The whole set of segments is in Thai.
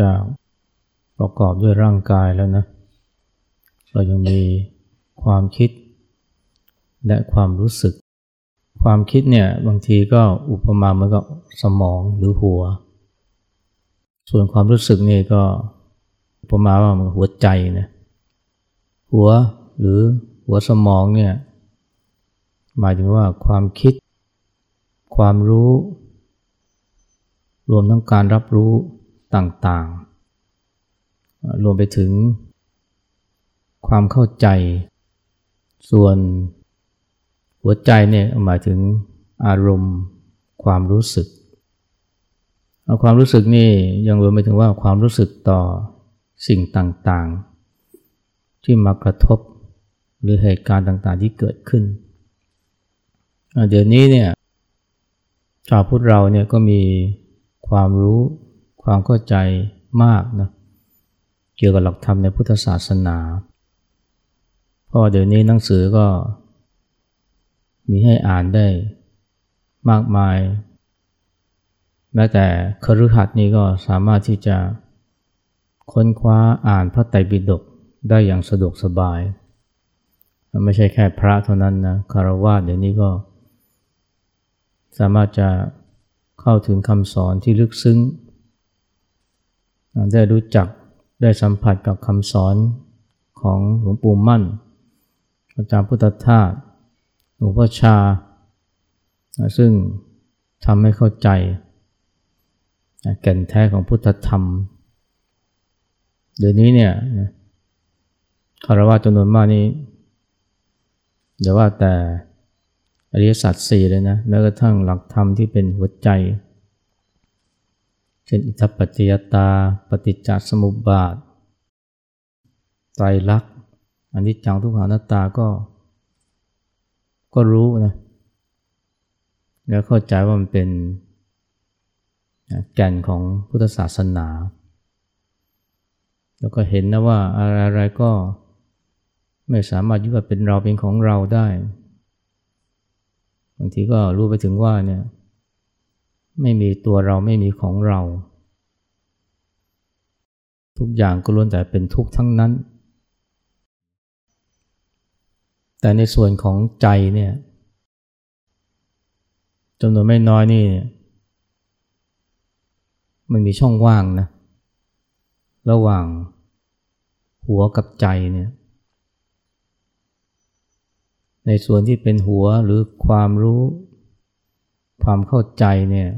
จาก ประกอบด้วยร่างกายแล้วนะ เรายังมีความคิด และความรู้สึก ความคิดเนี่ยบางทีก็อุปมาเหมือนกับสมองหรือหัว ส่วนความรู้สึกนี่ก็อุปมาว่ามันหัวใจนะหัวหรือหัวสมองเนี่ยหมายถึงว่าความคิด ความรู้ รวมทั้งการรับรู้ ต่างๆ รวมไปถึงความเข้าใจ ส่วนหัวใจเนี่ยหมายถึงอารมณ์ ความรู้สึกเอาความรู้สึกนี่ยังรวมไปถึงว่าความรู้สึกต่อสิ่งต่างๆ ที่มากระทบหรือเหตุการณ์ต่างๆที่เกิดขึ้น เดี๋ยวนี้เนี่ยชาวพุทธเราเนี่ยก็มีความรู้ ความเข้าใจมากนะเกี่ยวกับหลักธรรมในพุทธศาสนา เพราะเดี๋ยวนี้หนังสือก็มีให้อ่านได้มากมาย แม้แต่คฤหัสถ์นี่ก็สามารถที่จะค้นคว้าอ่านพระไตรปิฎกได้อย่างสะดวกสบาย ไม่ใช่แค่พระเท่านั้นนะคารวะเดี๋ยวนี้ก็ สามารถจะเข้าถึงคำสอนที่ลึกซึ้ง ได้รู้จักได้สัมผัสกับคำสอนของหลวงปู่มั่น อาจารย์พุทธทาสหลวงพ่อชา ซึ่งทำให้เข้าใจแก่นแท้ของพุทธธรรม เดี๋ยวนี้เนี่ยคารวะจำนวนมากนี้เดี๋ยวว่าแต่อริยสัจสี่เลยนะแม้กระทั่งหลักธรรมที่เป็นหัวใจ เช่นอิทธปัจจยตา ปฏิจจสมุปบาท ไตรลักษณ์อันนี้จังทุกขานัตตาก็ ก็รู้นะ แล้วเข้าใจว่ามันเป็นแก่นของพุทธศาสนา แล้วก็เห็นนะว่าอะไรๆก็ไม่สามารถยึดว่าเป็นเราเป็นของเราได้ บางทีก็รู้ไปถึงว่าเนี่ย ไม่มีตัวเราไม่มีของเรา ทุกอย่างก็ล้วนแต่เป็นทุกข์ทั้งนั้น แต่ในส่วนของใจเนี่ยจำนวนไม่น้อยนี่ มันมีช่องว่างนะ ระหว่างหัวกับใจเนี่ยในส่วนที่เป็นหัวหรือความรู้ ความเข้าใจเนี่ย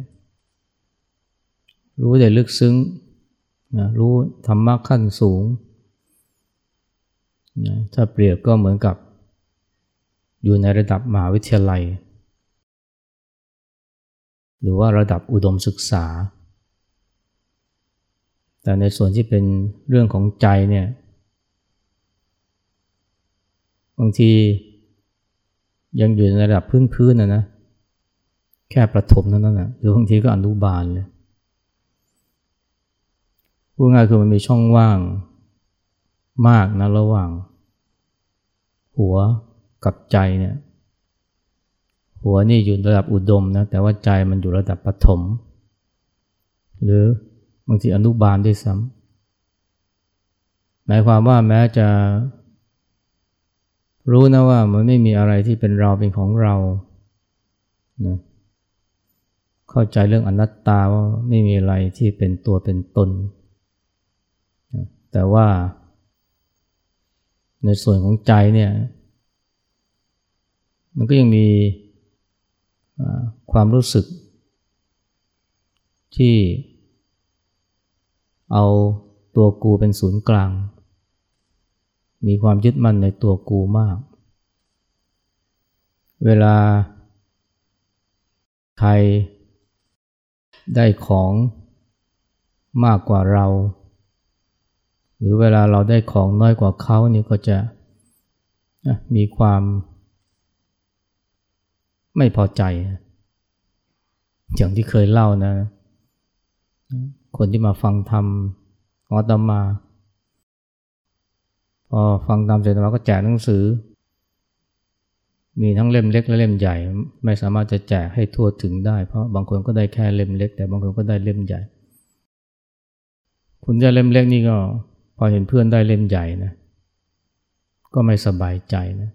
รู้ได้ลึกซึ้งนะรู้ธรรมะขั้นสูงนะถ้าเปรียบก็เหมือนกับอยู่ในระดับมหาวิทยาลัย หรือว่าระดับอุดมศึกษา แต่ในส่วนที่เป็นเรื่องของใจเนี่ยบางทียังอยู่ในระดับพื้นๆนะนะ แค่ประถมนั้นนะหรือบางทีก็อนุบาลเลยพูดง่ายคือมันมีช่องว่างมากนะระหว่าง หัวกับใจเนี่ย หัวนี่อยู่ระดับอุดมนะแต่ว่าใจมันอยู่ระดับปฐมหรือบางทีอนุบาลด้วยซ้ำหมายความว่าแม้จะ รู้นะว่ามันไม่มีอะไรที่เป็นเราเป็นของเรานะ เข้าใจเรื่องอนัตตาว่าไม่มีอะไรที่เป็นตัวเป็นตน แต่ว่า ในส่วนของใจเนี่ย มันก็ยังมีความรู้สึก ที่เอาตัวกูเป็นศูนย์กลาง มีความยึดมั่นในตัวกูมาก เวลาใคร ได้ของมากกว่าเรา หรือเวลาเราได้ของน้อยกว่าเขานี่ก็จะมีความไม่พอใจ อย่างที่เคยเล่านะ คนที่มาฟังธรรมออตมา พอฟังธรรมเสร็จอาตมาก็แจกหนังสือ มีทั้งเล่มเล็กและเล่มใหญ่ ไม่สามารถจะแจกให้ทั่วถึงได้ เพราะบางคนก็ได้แค่เล่มเล็ก แต่บางคนก็ได้เล่มใหญ่ คุณได้เล่มเล็กนี่ก็ พอเห็นเพื่อนได้เล่มใหญ่นะก็ไม่สบายใจนะ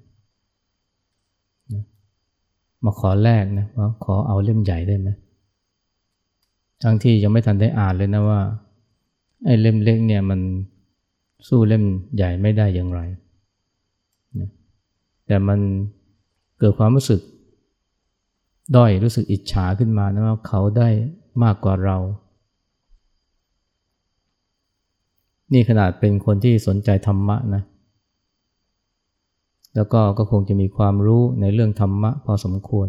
มาขอแลกนะว่าขอเอาเล่มใหญ่ได้ไหมทั้งที่ยังไม่ทันได้อ่านเลยนะว่าไอ้เล่มเล็กเนี่ยมันสู้เล่มใหญ่ไม่ได้อย่างไรนะแต่มัน เกิดความรู้สึก ด้อยรู้สึกอิจฉาขึ้นมานะว่าเขาได้มากกว่าเรา นี่ขนาดเป็นคนที่สนใจธรรมะนะ แล้วก็ก็คงจะมีความรู้ในเรื่องธรรมะพอสมควร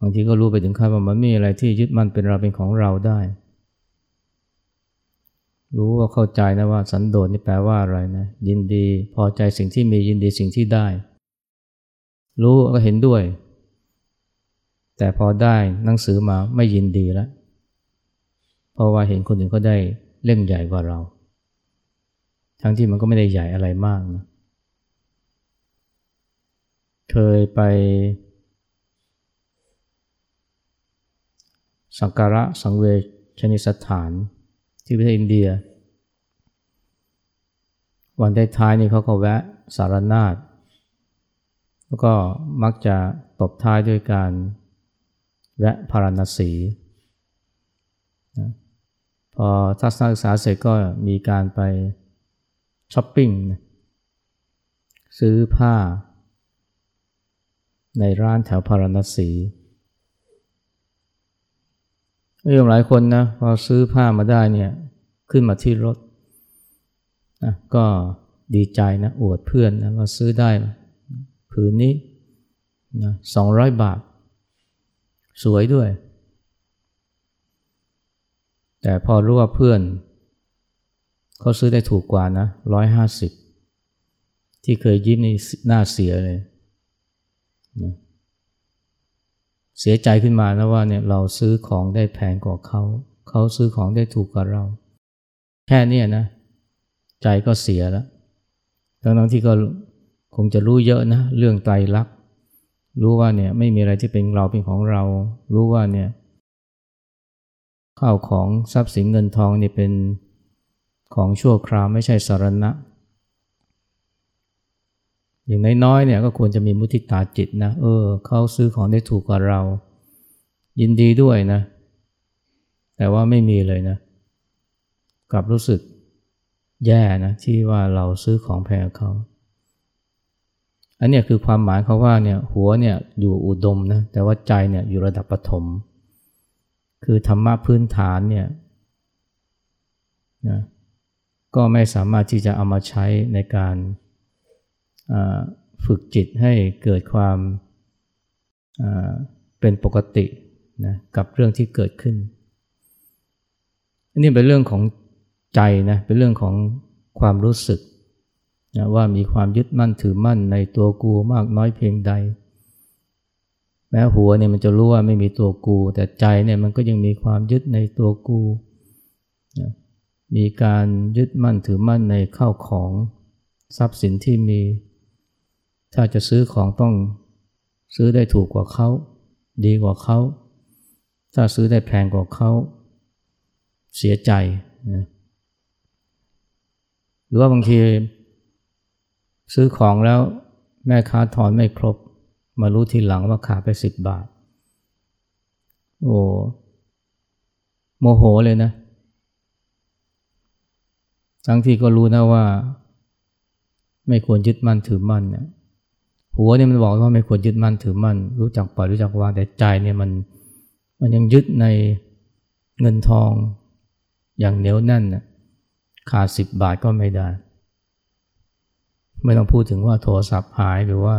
บางทีก็รู้ไปถึงขั้นว่ามันไม่มีอะไรที่ยึดมั่นเป็นเราเป็นของเราได้ รู้ว่าเข้าใจนะว่าสันโดษนี่แปลว่าอะไรนะ ยินดีพอใจสิ่งที่มียินดีสิ่งที่ได้ รู้ก็เห็นด้วย แต่พอได้หนังสือมาไม่ยินดีแล้ว เพราะว่าเห็นคนอื่นก็ได้เล่มใหญ่กว่าเรา ทั้งที่มันก็ไม่ได้ใหญ่อะไรมากนะเคยไปสังการะสังเวชนิสถานที่ประเทศอินเดีย วันท้ายนี่เขาก็แวะสารนาฏ แล้วก็มักจะตบท้ายด้วยการแวะพาราณสีนะพอทัศนศึกษาเสร็จก็มีการไปช้อปปิ้งซื้อผ้า ในร้านแถวพาราณสีเรื่อหลายคนนะพอซื้อผ้ามาได้เนี่ยขึ้นมาที่รถนะก็ดีใจนะอวดเพื่อนนะว่าซื้อได้ ผืนนี้นะสองร้อยบาท สวยด้วย แต่พอรู้ว่าเพื่อนเขาซื้อได้ถูกกว่านะร้อยห้าสิบที่เคยยิ้มในหน้าเสียเลยนะเสียใจขึ้นมาแล้วว่าเนี่ยเราซื้อของได้แพงกว่าเขา เขาซื้อของได้ถูกกว่าเรา แค่นี้นะ ใจก็เสียแล้วทั้งที่ก็ คงจะรู้เยอะนะเรื่องไตรลักษณ์รู้ว่าเนี่ยไม่มีอะไรที่เป็นเราเป็นของเรา รู้ว่าเนี่ยข้าวของทรัพย์สินเงินทองเนี่ยเป็นของชั่วคราวไม่ใช่สารณะ อย่างน้อยๆเนี่ยก็ควรจะมีมุทิตาจิตนะเออเขาซื้อของได้ถูกกว่าเรา ยินดีด้วยนะ แต่ว่าไม่มีเลยนะ กลับรู้สึกแย่นะที่ว่าเราซื้อของแพงเขา อันนี้คือความหมายเขาว่าเนี่ยหัวเนี่ยอยู่อุดมนะแต่ว่าใจเนี่ยอยู่ระดับปฐมคือธรรมะพื้นฐานเนี่ยนะก็ไม่สามารถที่จะเอามาใช้ในการฝึกจิตให้เกิดความเป็นปกตินะกับเรื่องที่เกิดขึ้นอันนี้เป็นเรื่องของใจนะเป็นเรื่องของความรู้สึก นะว่ามีความยึดมั่นถือมั่นในตัวกูมากน้อยเพียงใด แม้หัวเนี่ยมันจะรู้ว่าไม่มีตัวกู แต่ใจเนี่ยมันก็ยังมีความยึดในตัวกูนะมีการยึดมั่นถือมั่นในข้าวของทรัพย์สินที่มี ถ้าจะซื้อของต้องซื้อได้ถูกกว่าเขา ดีกว่าเขา ถ้าซื้อได้แพงกว่าเขาเสียใจนะหรือว่าบางที ซื้อของแล้วแม่ค้าถอนไม่ครบ มารู้ทีหลังว่าขาดไปสิบบาท โอ้โมโหเลยนะ ทั้งที่ก็รู้นะว่า ไม่ควรยึดมั่นถือมั่นเนี่ยหัวเนี่ยมันบอกว่าไม่ควรยึดมั่นถือมั่น รู้จักปล่อยรู้จักวางแต่ใจเนี่ยมัน มันยังยึดในเงินทองอย่างเหนียวแน่นนะขาดสิบบาทก็ไม่ได้ ไม่ต้องพูดถึงว่าโทรศัพท์หายหรือว่า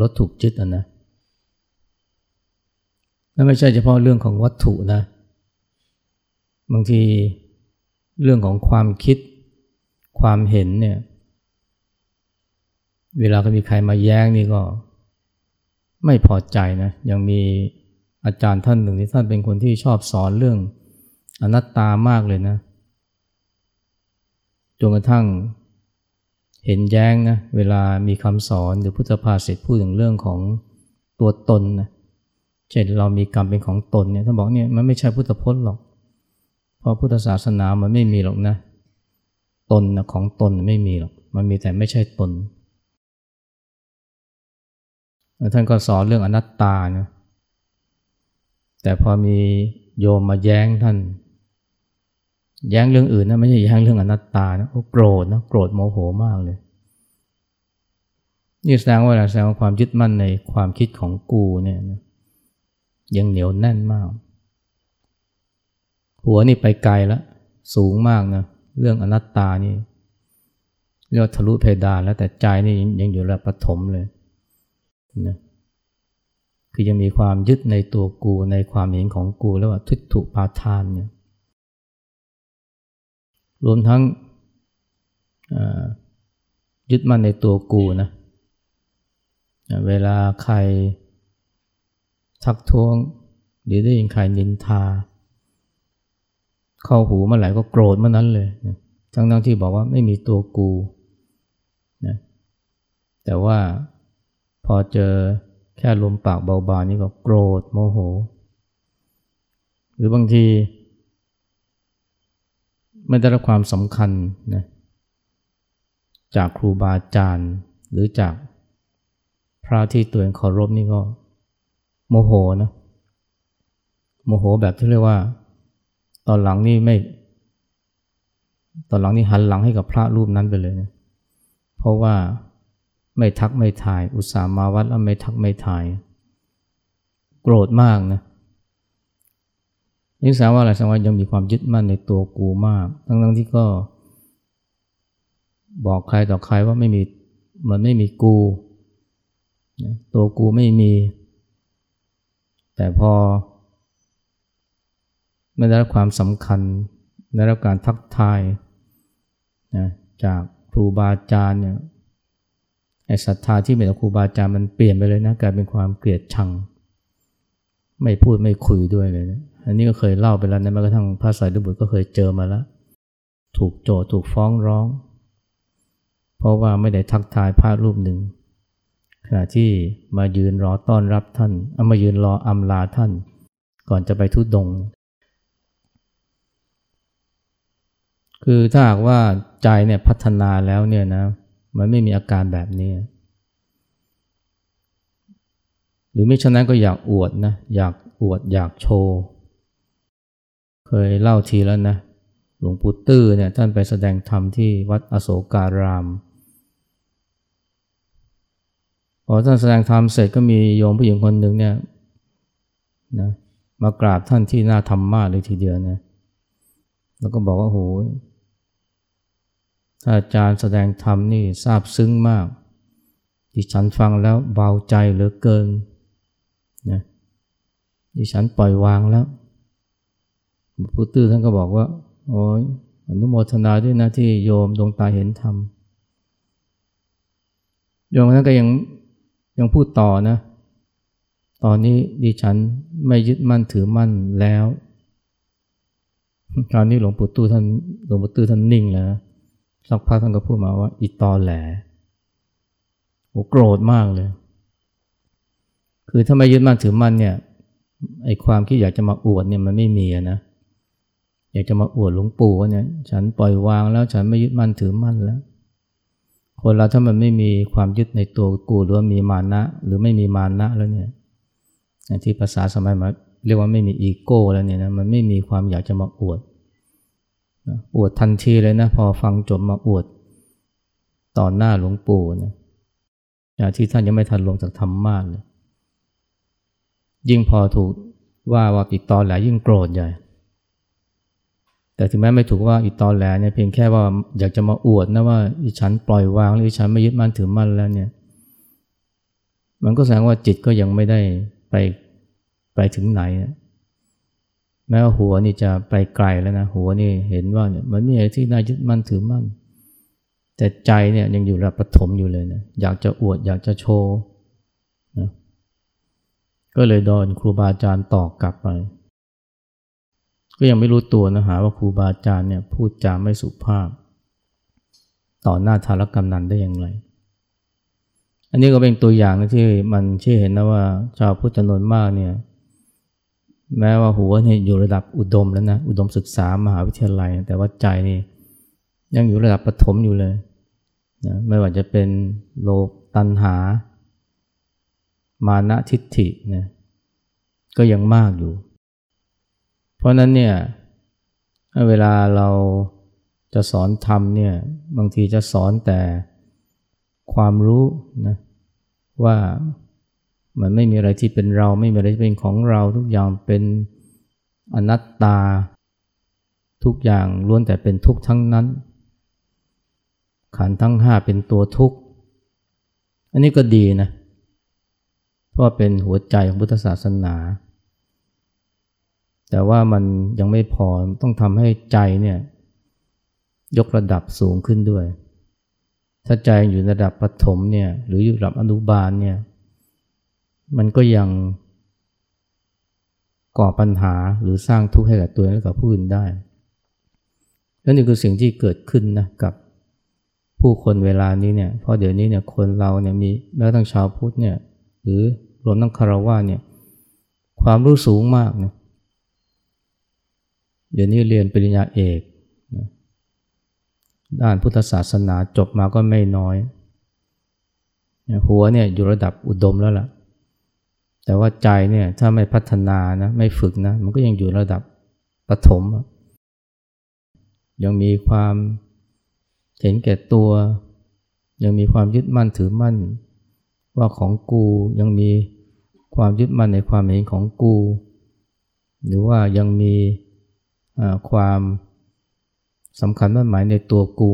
รถถูกยึดอะนะและไม่ใช่เฉพาะเรื่องของวัตถุนะ บางทีเรื่องของความคิดความเห็นเนี่ย เวลาก็มีใครมาแย้งนี่ก็ไม่พอใจนะยังมีอาจารย์ท่านหนึ่งที่ท่านเป็นคนที่ชอบสอนเรื่องอนัตตามากเลยนะจนกระทั่ง เห็นแย้งนะเวลามีคำสอนหรือพุทธภาษิตพูดถึงเรื่องของตัวตนนะเช่นเรามีกรรมเป็นของตนเนี่ยท่านบอกเนี่ยมันไม่ใช่พุทธพจน์หรอก เพราะพุทธศาสนามันไม่มีหรอกนะ ตนนะของตนไม่มีหรอก มันมีแต่ไม่ใช่ตน ท่านก็สอนเรื่องอนัตตานะแต่พอมีโยมมาแย้งท่าน แย้งเรื่องอื่นนะไม่ใช่แย้งเรื่องอนัตตานะโกรธนะโกรธโมโหมากเลย นี่แสดงว่าอะไรแสดงว่าความยึดมั่นในความคิดของกูเนี่ยยังเหนียวแน่นมาก หัวนี่ไปไกลแล้วสูงมากนะเรื่องอนัตตานี่เรียกทะลุเพดานแล้วแต่ใจนี่ยังอยู่ระดับปฐมเลยนะคือยังมีความยึดในตัวกูในความเห็นของกูแล้วว่าทุตถุปาทานเนี่ย รวมทั้งยึดมั่นในตัวกูนะเวลาใครทักท้วง หรือได้ยินใครนินทา เข้าหูเมื่อไหร่ก็โกรธเมื่อนั้นเลยทั้งทั้งที่บอกว่าไม่มีตัวกูนะแต่ว่าพอเจอแค่ลมปากเบาๆนี่ก็โกรธโมโห หรือบางที ไม่ได้รับความสำคัญนะจากครูบาอาจารย์ หรือจากพระที่ตัวเองเคารพนี่ก็ โมโหนะโมโหแบบที่เรียกว่า ตอนหลังนี่ไม่ ตอนหลังนี่หันหลังให้กับพระรูปนั้นไปเลยนะเพราะว่าไม่ทักไม่ถ่าย อุตส่าห์มาวัดแล้วไม่ทักไม่ถ่าย โกรธมากนะ นี่แสดงว่าอะไรแสดงว่ายังมีความยึดมั่นในตัวกูมาก ทั้งๆที่ก็ บอกใครต่อใครว่าไม่มีมันไม่มีกูตัวกูไม่มี แต่พอ ไม่ได้รับความสำคัญได้รับการทักทายนะจากครูบาอาจารย์เนี่ยไอ้ศรัทธาที่เป็นครูบาอาจารย์มันเปลี่ยนไปเลยนะกลายเป็นความเกลียดชัง ไม่พูดไม่คุยด้วยเลยนะ อันนี้ก็เคยเล่าไปแล้วนะแม้กระทั่งพระสายดุบุตรก็เคยเจอมาแล้ว ถูกโจถูกฟ้องร้อง เพราะว่าไม่ได้ทักทายพระรูปหนึ่งขณะที่มายืนรอต้อนรับท่านเอามายืนรออำลาท่าน ก่อนจะไปทุดงคือถ้าหากว่าใจเนี่ยพัฒนาแล้วเนี่ยนะ มันไม่มีอาการแบบนี้ หรือไม่ฉะนั้นก็อยากอวดนะ อยากอวดอยากโชว์ เคยเล่าทีแล้วนะ หลวงปู่ตื้อเนี่ยท่านไปแสดงธรรมที่วัดอโศการามพอท่านแสดงธรรมเสร็จก็มีโยมผู้หญิงคนหนึ่งเนี่ยนะมากราบท่านที่หน้าธรรมะเลยทีเดียวนะแล้วก็บอกว่าโหถ้าอาจารย์แสดงธรรมนี่ซาบซึ้งมาก ดิฉันฟังแล้วเบาใจเหลือเกินนะดิฉันปล่อยวางแล้ว พุทธตื้อท่านก็บอกว่าโอ้ยอนุโมทนาด้วยนะที่โยมดวงตาเห็นธรรมโยมนั้นก็ยังยังพูดต่อนะ ตอนนี้ดิฉันไม่ยึดมั่นถือมั่นแล้วคราวนี้หลวงปู่ตู้ท่านหลวงปู่ตู้ท่านนิ่งแล้วสักพักท่านก็พูดมาว่า อีตอแหลโอ้โกรธมากเลย คือถ้าไม่ยึดมั่นถือมั่นเนี่ยไอความคิดอยากจะมาอวดเนี่ยมันไม่มีนะ อยากจะมาอวดหลวงปู่ว่าเนี่ยฉันปล่อยวางแล้วฉันไม่ยึดมั่นถือมั่นแล้ว คนเราถ้ามันไม่มีความยึดในตัวกูหรือว่ามีมานะ หรือไม่มีมานะแล้วเนี่ยที่ภาษาสมัยมาเรียกว่าไม่มีอีโก้แล้วเนี่ยนะมันไม่มีความอยากจะมาอวดอวดทันทีเลยนะพอฟังจบมาอวดต่อหน้าหลวงปู่นะอย่างที่ท่านยังไม่ทันลงจากธรรมะเลยยิ่งพอถูกว่าว่าติดตอนแหลยิ่งโกรธใหญ่ แต่ถึงแม้ไม่ถูกว่าอีตอนแหลเนี่ยเพียงแค่ว่าอยากจะมาอวดนะว่าอีฉันปล่อยวางหรือฉันไม่ยึดมั่นถือมั่นแล้วเนี่ย มันก็แสดงว่าจิตก็ยังไม่ได้ไปไปถึงไหน แม้ว่าหัวนี่จะไปไกลแล้วนะหัวนี่เห็นว่าเนี่ยมันมีอะไรที่น่ายึดมั่นถือมั่น แต่ใจเนี่ยยังอยู่ระดับปฐมอยู่เลยนะอยากจะอวดอยากจะโชว์นะก็เลยโดนครูบาอาจารย์ตอกกลับไป ก็ยังไม่รู้ตัวนะหาว่าครูบาอาจารย์เนี่ยพูดจาไม่สุภาพ ต่อหน้าธารกำนันได้อย่างไร อันนี้ก็เป็นตัวอย่างนะที่มันชี้เห็นนะว่า ชาวพุทธจำนวนมากเนี่ยแม้ว่าหัวเนี่ยอยู่ระดับอุดมแล้วนะอุดมศึกษามหาวิทยาลัย แต่ว่าใจนี่ยังอยู่ระดับประถมอยู่เลยนะไม่ว่าจะเป็นโลกตัณหา มานะทิฏฐินะก็ยังมากอยู่ เพราะนั้นเนี่ยเวลาเราจะสอนธรรมเนี่ยบางทีจะสอนแต่ความรู้นะว่ามันไม่มีอะไรที่เป็นเราไม่มีอะไรที่เป็นของเราทุกอย่างเป็นอนัตตา ทุกอย่างล้วนแต่เป็นทุกข์ทั้งนั้น ขันทั้งห้าเป็นตัวทุกข์ อันนี้ก็ดีนะเพราะเป็นหัวใจของพุทธศาสนา แต่ว่ามันยังไม่พอต้องทำให้ใจเนี่ยยกระดับสูงขึ้นด้วย ถ้าใจอยู่ระดับปฐมเนี่ยหรืออยู่ระดับอนุบาลเนี่ยมันก็ยังก่อปัญหาหรือสร้างทุกข์ให้กับตัวเองและกับผู้อื่นได้ และนี่คือสิ่งที่เกิดขึ้นนะกับผู้คนเวลานี้เนี่ย เพราะเดี๋ยวนี้เนี่ยคนเราเนี่ยมีแม้กระทั่งชาวพุทธเนี่ยหรือรวมทั้งคารวะเนี่ยความรู้สูงมากนะ เดี๋ยวนี้เรียนปริญญาเอกด้านพุทธศาสนาจบมาก็ไม่น้อย หัวเนี่ยอยู่ระดับอุดมแล้วล่ะ แต่ว่าใจเนี่ยถ้าไม่พัฒนานะไม่ฝึกนะ มันก็ยังอยู่ระดับปฐมยังมีความเห็นแก่ตัว ยังมีความยึดมั่นถือมั่น ว่าของกูยังมีความยึดมั่นในความเห็นของกู หรือว่ายังมี ความสำคัญมั่นหมายในตัวกู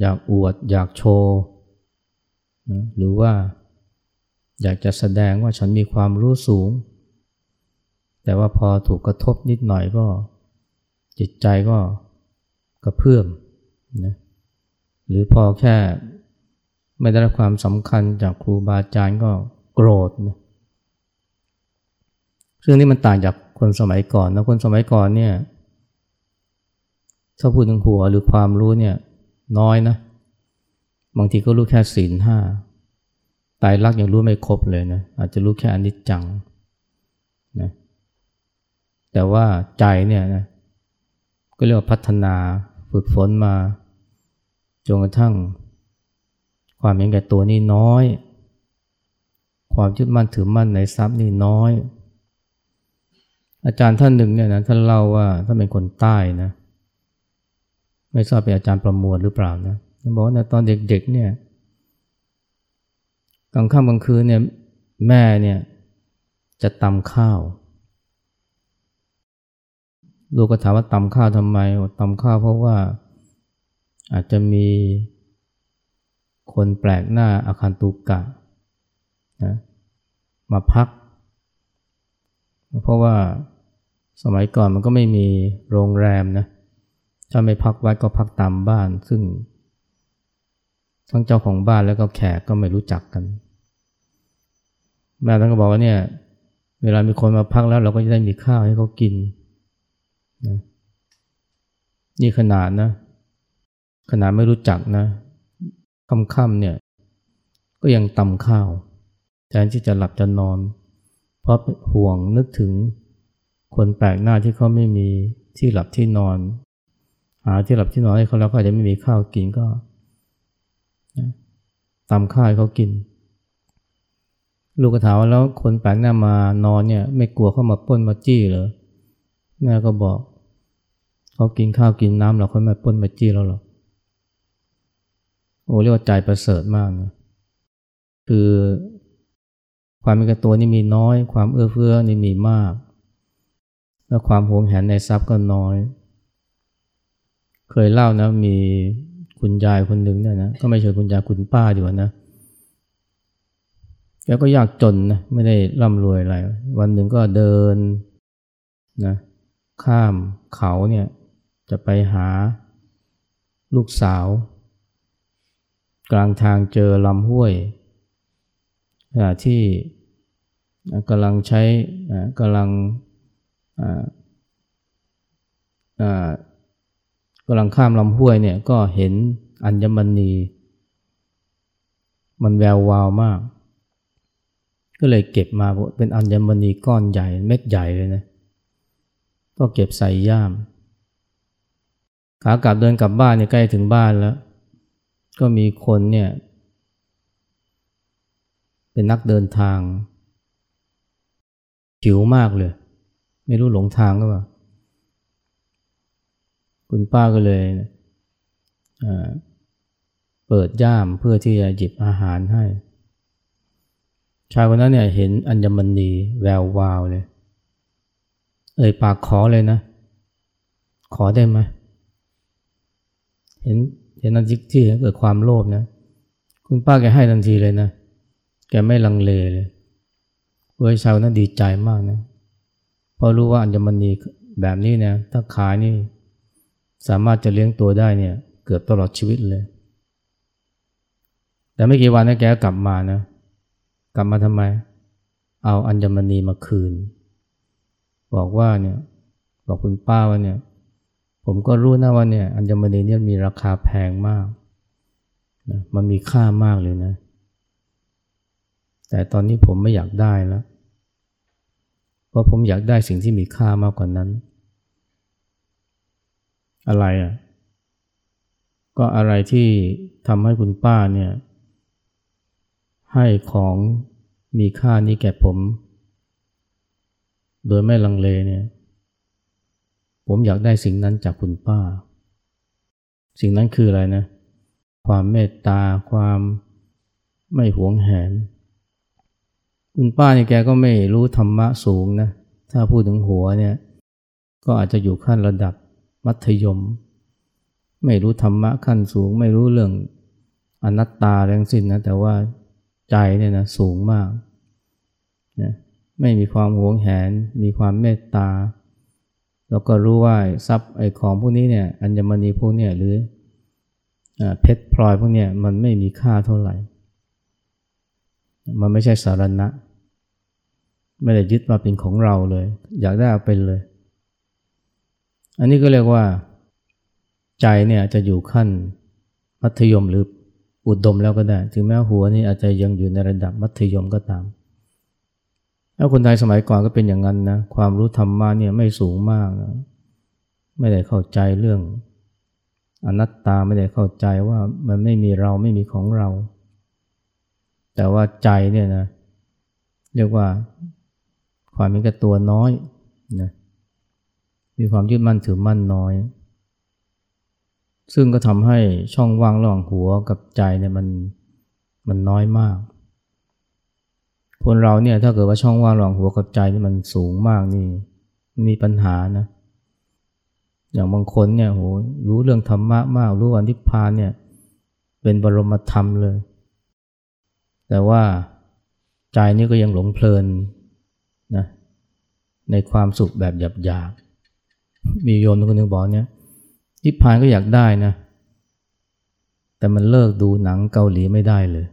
อยากอวด อยากโชว์หรือว่าอยากจะแสดงว่าฉันมีความรู้สูง แต่ว่าพอถูกกระทบนิดหน่อยก็จิตใจก็กระเพื่อมนะหรือพอแค่ไม่ได้รับความสำคัญจากครูบาอาจารย์ก็โกรธนะซึ่งนี่มันต่างจาก คนสมัยก่อนนะคนสมัยก่อนเนี่ยถ้าพูดถึงหัวหรือความรู้เนี่ยน้อยนะ บางทีก็รู้แค่ศีลห้าตายรักยังรู้ไม่ครบเลยนะอาจจะรู้แค่อนิจจังนะแต่ว่าใจเนี่ยนะก็เรียกว่าพัฒนาฝึกฝนมาจนกระทั่ง ความเห็นแก่ตัวนี่น้อย ความยึดมั่นถือมั่นในทรัพย์นี่น้อย อาจารย์ท่านหนึ่งเนี่ยนะท่านเล่าว่าท่านเป็นคนใต้นะไม่ทราบเป็นอาจารย์ประมวลหรือเปล่านะท่านบอกว่าตอนเด็กๆเนี่ยกลางค่ำกลางคืนเนี่ยแม่เนี่ยจะตำข้าว ลูกก็ถามว่าตำข้าวทำไมตำข้าวเพราะว่าอาจจะมีคนแปลกหน้าอาคารตุกกะนะมาพัก เพราะว่า สมัยก่อนมันก็ไม่มีโรงแรมนะ ถ้าไม่พักไว้ก็พักตามบ้าน ซึ่ง ทั้งเจ้าของบ้านแล้วก็แขกก็ไม่รู้จักกัน แม่ท่านก็บอกว่าเนี่ย เวลามีคนมาพักแล้วเราก็จะได้มีข้าวให้เขากินนะนี่ขนาดนะ ขนาดไม่รู้จักนะค่ำๆเนี่ย ก็ยังตำข้าวแทนที่จะหลับจะนอน เพราะห่วงนึกถึง คนแปลกหน้าที่เขาไม่มีที่หลับที่นอน หาที่หลับที่นอนให้เขาแล้วก็อาจะไม่มีข้าวกินก็ตามข้าวเขากิน ลูกก็ถามว่าแล้วคนแปลกหน้ามานอนเนี่ย ไม่กลัวเข้ามาป้นมาจี้เหรอแม่ก็บอกเขากินข้าวกินน้ำเราค่อยมาป้นมาจี้เราหรอกโอ้เรียกว่าใจประเสริฐมากนะคือความมีกระตัวนี่มีน้อย ความเอื้อเฟื้อนี่มีมาก แล้วความหวงแหนในทรัพย์ก็น้อย เคยเล่านะมีคุณยายคนหนึ่งเนี่ยนะก็ไม่ใช่คุณยายคุณป้าดีกว่านะแกก็ยากจนนะไม่ได้ร่ำรวยอะไร วันหนึ่งก็เดินนะข้ามเขาเนี่ยจะไปหาลูกสาว กลางทางเจอลำห้วยที่กำลังใช้กำลัง กำลังข้ามลำห้วยเนี่ยก็เห็นอัญมณี มันแวววาวมาก ก็เลยเก็บมาเป็นอัญมณีก้อนใหญ่เม็ดใหญ่เลยนะก็เก็บใส่ย่าม ขากลับเดินกลับบ้านเนี่ยใกล้ถึงบ้านแล้ว ก็มีคนเนี่ย เป็นนักเดินทางผิวมากเลย ไม่รู้หลงทางก็ว่า คุณป้าก็เลยเปิดย่ามเพื่อที่จะหยิบอาหารให้ ชายคนนั้นเนี่ยเห็นอัญมณีแวววาวเลย เอ่ยปากขอเลยนะ ขอได้ไหมเห็นเห็นนันจิกที่เกิดความโลภนะ คุณป้าแกให้ทันทีเลยนะ แกไม่ลังเลเลยเว้ยชาวนั้นดีใจมากนะ เพราะรู้ว่าอัญมณีแบบนี้เนี่ยถ้าขายนี่สามารถจะเลี้ยงตัวได้เนี่ยเกือบตลอดชีวิตเลย แต่ไม่กี่วันนะแกกลับมานะ กลับมาทำไม เอาอัญมณีมาคืน บอกว่าเนี่ยบอกคุณป้าว่าเนี่ย ผมก็รู้นะว่าเนี่ยอัญมณีเนี่ยมีราคาแพงมากนะมันมีค่ามากเลยนะ แต่ตอนนี้ผมไม่อยากได้แล้ว เพราะผมอยากได้สิ่งที่มีค่ามากกว่านั้น อะไรอะ ก็อะไรที่ทำให้คุณป้าเนี่ย ให้ของมีค่านี้แก่ผม โดยไม่ลังเลเนี่ย ผมอยากได้สิ่งนั้นจากคุณป้า สิ่งนั้นคืออะไรนะ ความเมตตา ความไม่หวงแหน คุณป้าเนี่ยแกก็ไม่รู้ธรรมะสูงนะ ถ้าพูดถึงหัวเนี่ย ก็อาจจะอยู่ขั้นระดับมัธยม ไม่รู้ธรรมะขั้นสูง ไม่รู้เรื่องอนัตตาแรงสิ้นนะ แต่ว่าใจเนี่ยนะสูงมากนะไม่มีความหวงแหน มีความเมตตา แล้วก็รู้ว่าทรัพย์ไอ้ของพวกนี้เนี่ย อัญมณีพวกเนี่ยหรือเพชรพลอยพวกเนี่ยมันไม่มีค่าเท่าไหร่ มันไม่ใช่สารณะ ไม่ได้ยึดมาเป็นของเราเลย อยากได้เอาเป็นเลย อันนี้ก็เรียกว่า ใจเนี่ยจะอยู่ขั้นมัธยมหรืออุดมแล้วก็ได้ ถึงแม้หัวนี่อาจจะยังอยู่ในระดับมัธยมก็ตามแล้วคนไทยสมัยก่อนก็เป็นอย่างนั้นนะ ความรู้ธรรมะเนี่ยไม่สูงมากนะไม่ได้เข้าใจเรื่องอนัตตาไม่ได้เข้าใจว่ามันไม่มีเราไม่มีของเรา แต่ว่าใจเนี่ยนะเรียกว่าความมีกับตัวน้อยนะมีความยึดมั่นถือมั่นน้อย ซึ่งก็ทำให้ช่องว่างระหว่างหัวกับใจเนี่ยมันมันน้อยมาก คนเราเนี่ยถ้าเกิดว่าช่องว่างระหว่างหัวกับใจนี่มันสูงมากนี่มีปัญหานะอย่างบางคนเนี่ยโหรู้เรื่องธรรมะมากรู้อนิพพานเนี่ย เป็นบรมธรรมเลย แต่ว่าใจนี่ก็ยังหลงเพลินนะในความสุขแบบหยาบๆ มีโยมคนหนึ่งบอกเนี่ยนิพพานก็อยากได้นะ แต่มันเลิกดูหนังเกาหลีไม่ได้เลย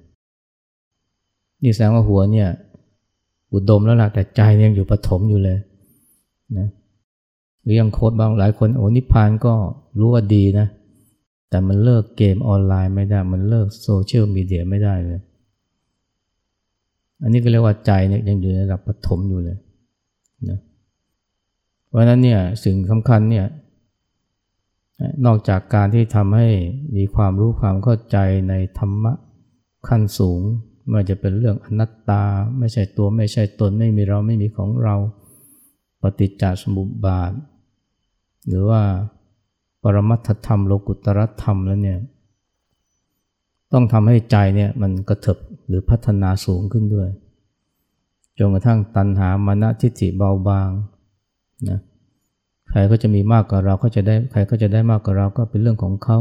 นี่แสดงว่าหัวเนี่ย อุดมแล้วล่ะแต่ใจยังอยู่ปฐมอยู่เลยนะหรือยังโค้ดบางหลายคนโอ้นิพพานก็รู้ว่าดีนะ แต่มันเลิกเกมออนไลน์ไม่ได้ มันเลิกโซเชียลมีเดียไม่ได้เลย อันนี้ก็เรียกว่าใจเนี่ยยังอยู่ในระดับปฐมอยู่เลยนะเพราะนั้นเนี่ยสิ่งสำคัญเนี่ยนอกจากการที่ทำให้มีความรู้ความเข้าใจในธรรมะขั้นสูงไม่ว่าจะเป็นเรื่องอนัตตา ไม่ใช่ตัวไม่ใช่ตนไม่มีเราไม่มีของเรา ปฏิจจสมุปบาท หรือว่าปรมัตถธรรมโลกุตรธรรมแล้วเนี่ยต้องทำให้ใจเนี่ยมันกระเถิบ หรือพัฒนาสูงขึ้นด้วย จนกระทั่งตัณหามานะทิฏฐิเบาบางนะใครก็จะมีมากกว่าเราก็จะได้ใครก็จะได้มากกว่าเราก็เป็นเรื่องของเขา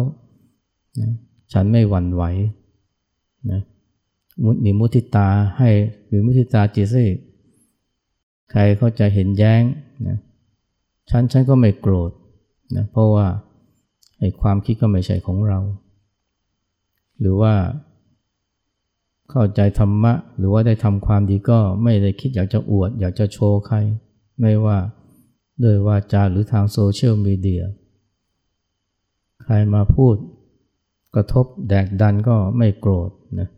นะฉันไม่หวั่นไหวนะมีมุทิตาให้มีมุทิตาจิตสิใครเขาจะเห็นแย้งนะฉันฉันก็ไม่โกรธนะเพราะว่าไอ้ความคิดก็ไม่ใช่ของเรา หรือว่า เข้าใจธรรมะ หรือว่าได้ทำความดีก็ไม่ได้คิดอยากจะอวด อยากจะโชว์ใคร ไม่ว่าด้วยวาจาหรือทางโซเชียลมีเดียใครมาพูดกระทบแดกดันก็ไม่โกรธนะ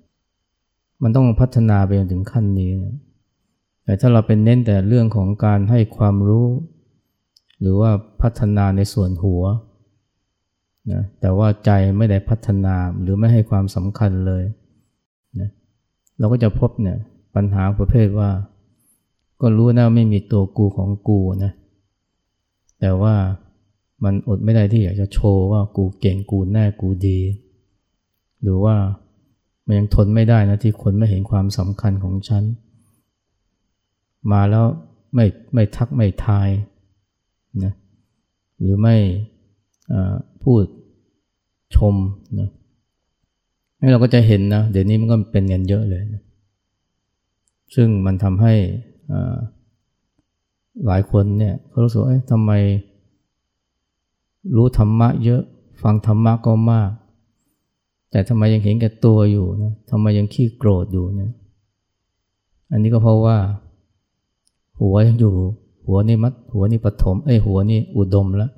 มันต้องพัฒนาไปถึงขั้นนี้นะแต่ถ้าเราเป็นเน้นแต่เรื่องของการให้ความรู้ หรือว่าพัฒนาในส่วนหัวนะแต่ว่าใจไม่ได้พัฒนาหรือไม่ให้ความสำคัญเลย เราก็จะพบเนี่ยปัญหาประเภทว่า ก็รู้นะไม่มีตัวกูของกูนะ แต่ว่ามันอดไม่ได้ที่อยากจะโชว์ว่ากูเก่งกูแน่กูดี หรือว่ามันยังทนไม่ได้นะที่คนไม่เห็นความสำคัญของฉัน มาแล้วไม่ไม่ทักไม่ทายนะหรือไม่พูดชมนะ เราก็จะเห็นนะ เดี๋ยวนี้มันก็เป็นเงินเยอะเลยนะซึ่งมันทำให้หลายคนเนี่ยเขารู้สึกว่าทำไมรู้ธรรมะเยอะ ฟังธรรมะก็มาก แต่ทำไมยังเห็นแก่ตัวอยู่นะทำไมยังขี้โกรธอยู่เนี่ย อันนี้ก็เพราะว่า หัวยังอยู่ หัวนี่มัด หัวนี่ปฐมเอ้ยหัวนี่อุดมแล้ว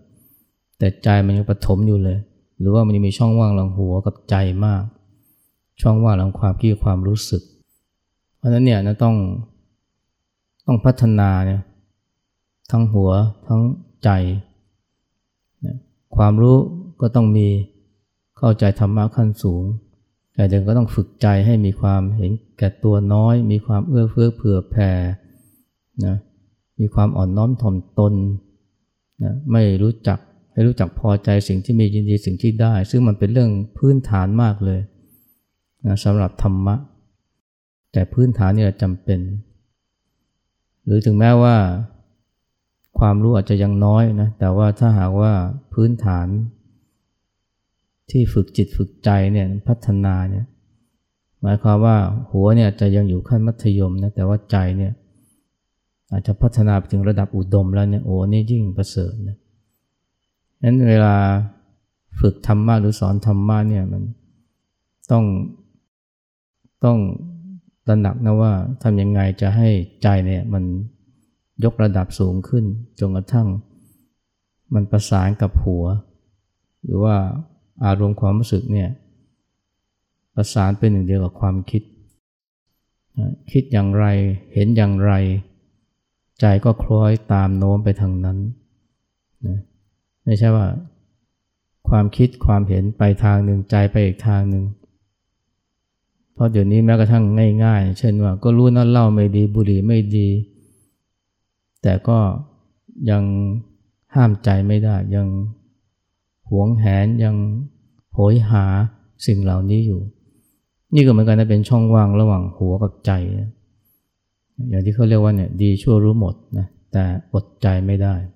แต่ใจมันยังปฐมอยู่เลย หรือว่ามันยังมีช่องว่างหลังหัวกับใจมาก ช่องว่างหลังความคิดความรู้สึก เพราะฉะนั้นเนี่ยนะต้องต้องพัฒนาเนี่ยทั้งหัวทั้งใจความรู้ก็ต้องมีเข้าใจธรรมะขั้นสูง แต่เดิมก็ต้องฝึกใจให้มีความเห็นแก่ตัวน้อย มีความเอื้อเฟื้อเผื่อแผ่นะมีความอ่อนน้อมถ่อมตนนะไม่รู้จักให้รู้จักพอใจสิ่งที่มียินดีสิ่งที่ได้ ซึ่งมันเป็นเรื่องพื้นฐานมากเลย นะสำหรับธรรมะ แต่พื้นฐานนี่จำเป็น หรือถึงแม้ว่า ความรู้อาจจะยังน้อยนะแต่ว่าถ้าหากว่าพื้นฐาน ที่ฝึกจิตฝึกใจเนี่ยพัฒนาเนี่ยหมายความว่าหัวเนี่ยจะยังอยู่ขั้นมัธยมนะแต่ว่าใจเนี่ยอาจจะพัฒนาไปถึงระดับอุดมแล้วเนี่ยโอ้นี่ยิ่งประเสริฐนะนั้นเวลาฝึกธรรมะหรือสอนธรรมะเนี่ยมันต้อง ต้องตระหนักนะว่าทำยังไงจะให้ใจเนี่ยมันยกระดับสูงขึ้นจนกระทั่ง มันประสานกับหัว หรือว่าอารมณ์ความรู้สึกเนี่ยประสานเป็นหนึ่งเดียวกับความคิด คิดอย่างไรเห็นอย่างไร ใจก็คล้อยตามโน้มไปทางนั้นนะไม่ใช่ว่า ความคิดความเห็นไปทางหนึ่งใจไปอีกทางหนึ่ง ราะเดี๋ยวนี้แม้กระทั่งง่ายๆ เช่นว่าก็รู้นั่นเล่าไม่ดีบุหรี่ไม่ดี แต่ก็ยังห้ามใจไม่ได้ ยังหวงแหนยังโหยหาสิ่งเหล่านี้อยู่ นี่ก็เหมือนกันนะเป็นช่องว่างระหว่างหัวกับใจอย่างที่เขาเรียกว่าเนี่ยดีชั่วรู้หมดนะแต่อดใจไม่ได้